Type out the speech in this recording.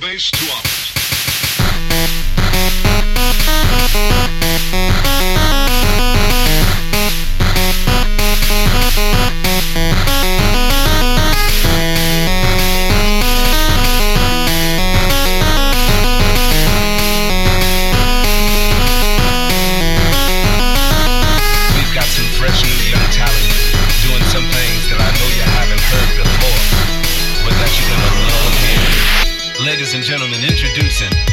bass drums. We've got some fresh new ladies and gentlemen, introducing